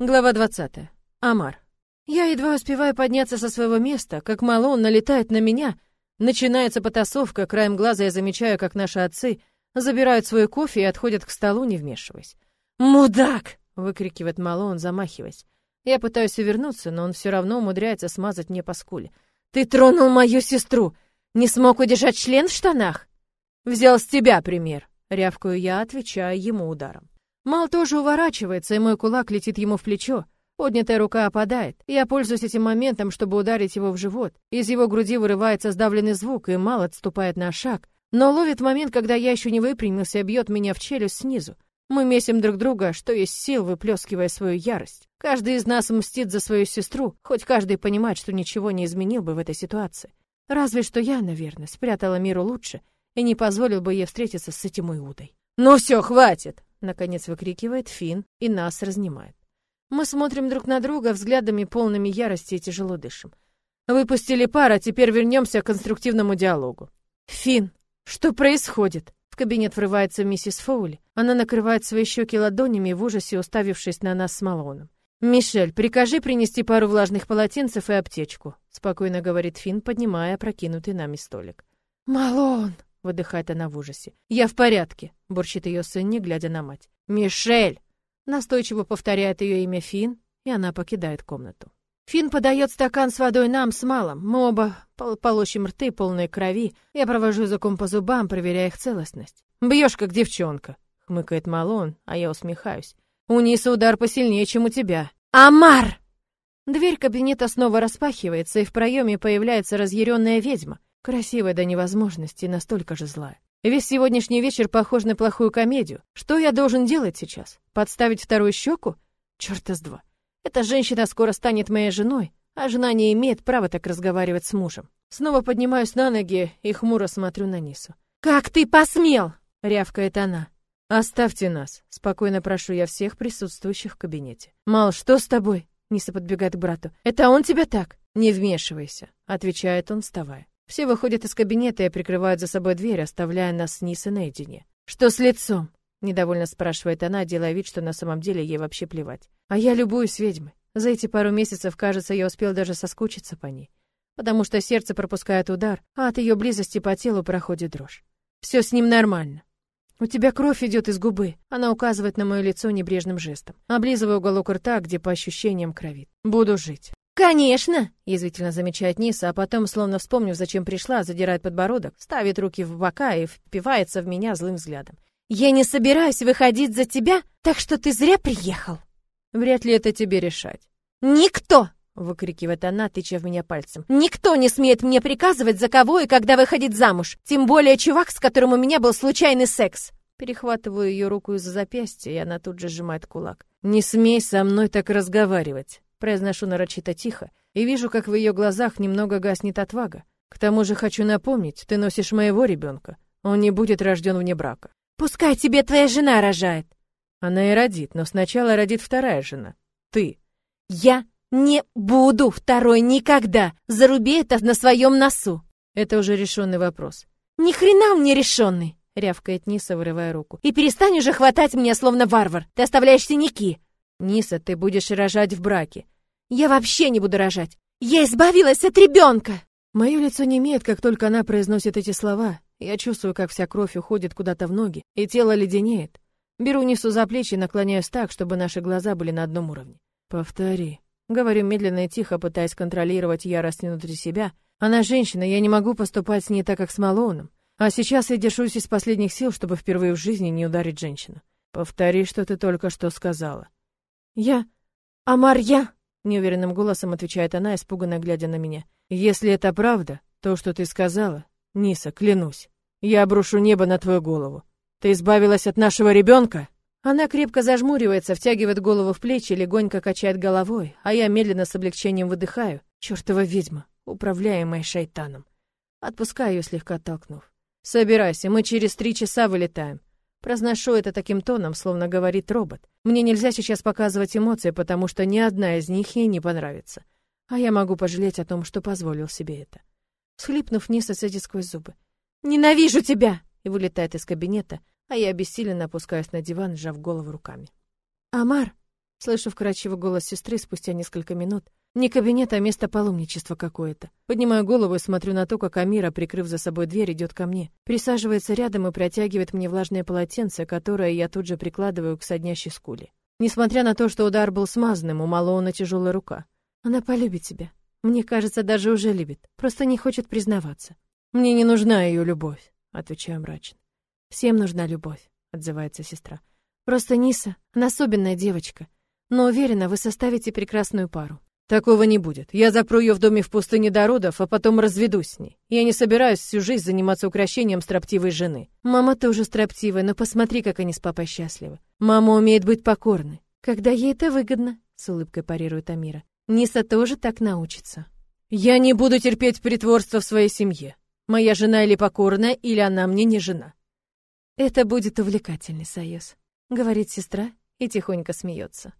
Глава 20. Амар. Я едва успеваю подняться со своего места, как Малон налетает на меня. Начинается потасовка, краем глаза я замечаю, как наши отцы забирают свой кофе и отходят к столу, не вмешиваясь. «Мудак!» — выкрикивает Малон, замахиваясь. Я пытаюсь увернуться, но он все равно умудряется смазать мне по скуле. «Ты тронул мою сестру! Не смог удержать член в штанах?» «Взял с тебя пример!» — рявкаю я, отвечая ему ударом. Мал тоже уворачивается, и мой кулак летит ему в плечо. Поднятая рука опадает. Я пользуюсь этим моментом, чтобы ударить его в живот. Из его груди вырывается сдавленный звук, и Мал отступает на шаг. Но ловит момент, когда я еще не выпрямился, и бьет меня в челюсть снизу. Мы месим друг друга, что есть сил, выплескивая свою ярость. Каждый из нас мстит за свою сестру, хоть каждый понимает, что ничего не изменил бы в этой ситуации. Разве что я, наверное, спрятала миру лучше и не позволил бы ей встретиться с этим Иудой. «Ну все, хватит!» Наконец выкрикивает Фин и нас разнимает. Мы смотрим друг на друга взглядами полными ярости и тяжело дышим. Выпустили пар, а теперь вернемся к конструктивному диалогу. Фин, что происходит? В кабинет врывается миссис Фоули. Она накрывает свои щеки ладонями в ужасе, уставившись на нас с Малоном. «Мишель, прикажи принести пару влажных полотенцев и аптечку», спокойно говорит Фин, поднимая прокинутый нами столик. «Малон!» Выдыхает она в ужасе. Я в порядке, бурчит ее сын, не глядя на мать. Мишель! Настойчиво повторяет ее имя Фин, и она покидает комнату. Фин подает стакан с водой нам с малым. Мы оба пол полощем рты, полные крови. Я провожу языком по зубам, проверяя их целостность. Бьешь, как девчонка, хмыкает Малон, а я усмехаюсь. У Ниса удар посильнее, чем у тебя. Амар! Дверь кабинета снова распахивается, и в проеме появляется разъяренная ведьма. Красивая до невозможности, настолько же злая. Весь сегодняшний вечер похож на плохую комедию. Что я должен делать сейчас? Подставить вторую щеку? Чёрта с два. Эта женщина скоро станет моей женой, а жена не имеет права так разговаривать с мужем. Снова поднимаюсь на ноги и хмуро смотрю на Нису. «Как ты посмел?» — рявкает она. «Оставьте нас», — спокойно прошу я всех присутствующих в кабинете. «Мал, что с тобой?» — Ниса подбегает к брату. «Это он тебя так?» «Не вмешивайся», — отвечает он, вставая. Все выходят из кабинета и прикрывают за собой дверь, оставляя нас с Нисой наедине. «Что с лицом?» — недовольно спрашивает она, делая вид, что на самом деле ей вообще плевать. «А я любуюсь ведьмой. За эти пару месяцев, кажется, я успел даже соскучиться по ней. Потому что сердце пропускает удар, а от ее близости по телу проходит дрожь. Все с ним нормально. У тебя кровь идет из губы. Она указывает на мое лицо небрежным жестом. Облизываю уголок рта, где по ощущениям кровит. Буду жить. «Конечно!» — язвительно замечает Ниса, а потом, словно вспомнив, зачем пришла, задирает подбородок, ставит руки в бока и впивается в меня злым взглядом. «Я не собираюсь выходить за тебя, так что ты зря приехал!» «Вряд ли это тебе решать». «Никто!» — выкрикивает она, тыча в меня пальцем. «Никто не смеет мне приказывать, за кого и когда выходить замуж, тем более чувак, с которым у меня был случайный секс!» Перехватываю ее руку из-за запястья, и она тут же сжимает кулак. «Не смей со мной так разговаривать!» Произношу нарочито тихо и вижу, как в ее глазах немного гаснет отвага. К тому же хочу напомнить, ты носишь моего ребенка. Он не будет рожден вне брака. Пускай тебе твоя жена рожает. Она и родит, но сначала родит вторая жена. Ты. Я не буду второй никогда. Заруби это на своем носу. Это уже решенный вопрос. Ни хрена мне решенный, рявкает Ниса, вырывая руку. И перестань уже хватать меня словно варвар. Ты оставляешь синяки. Ниса, ты будешь рожать в браке. Я вообще не буду рожать. Я избавилась от ребенка. Мое лицо не имеет, как только она произносит эти слова. Я чувствую, как вся кровь уходит куда-то в ноги, и тело леденеет. Беру Нису за плечи и наклоняюсь так, чтобы наши глаза были на одном уровне. Повтори. Говорю медленно и тихо, пытаясь контролировать ярость внутри себя. Она женщина, я не могу поступать с ней так, как с Малоуном. А сейчас я держусь из последних сил, чтобы впервые в жизни не ударить женщину. Повтори, что ты только что сказала. Я... Амар, я... Неуверенным голосом отвечает она, испуганно глядя на меня. «Если это правда, то, что ты сказала, Ниса, клянусь, я обрушу небо на твою голову. Ты избавилась от нашего ребенка?» Она крепко зажмуривается, втягивает голову в плечи, легонько качает головой, а я медленно с облегчением выдыхаю. Чёртова ведьма, управляемая шайтаном. Отпускаю ее, слегка оттолкнув. «Собирайся, мы через три часа вылетаем. Произношу это таким тоном, словно говорит робот. Мне нельзя сейчас показывать эмоции, потому что ни одна из них ей не понравится. А я могу пожалеть о том, что позволил себе это. Схлипнув вниз, садит сквозь зубы. «Ненавижу тебя!» и вылетает из кабинета, а я обессиленно опускаюсь на диван, сжав голову руками. «Амар!» Слышу вкрадчивый голос сестры спустя несколько минут. Не кабинет, а место паломничества какое-то. Поднимаю голову и смотрю на то, как Амира, прикрыв за собой дверь, идет ко мне. Присаживается рядом и протягивает мне влажное полотенце, которое я тут же прикладываю к соднящей скуле. Несмотря на то, что удар был смазанным, у Малоуна тяжелая рука. Она полюбит тебя. Мне кажется, даже уже любит. Просто не хочет признаваться. Мне не нужна ее любовь, отвечаю мрачно. Всем нужна любовь, отзывается сестра. Просто Ниса, она особенная девочка. Но уверена, вы составите прекрасную пару. Такого не будет. Я запру ее в доме в пустыне до родов, а потом разведусь с ней. Я не собираюсь всю жизнь заниматься украшением строптивой жены. Мама тоже строптивая, но посмотри, как они с папой счастливы. Мама умеет быть покорной. Когда ей это выгодно, с улыбкой парирует Амира. Ниса тоже так научится. Я не буду терпеть притворство в своей семье. Моя жена или покорная, или она мне не жена. Это будет увлекательный союз, говорит сестра и тихонько смеется.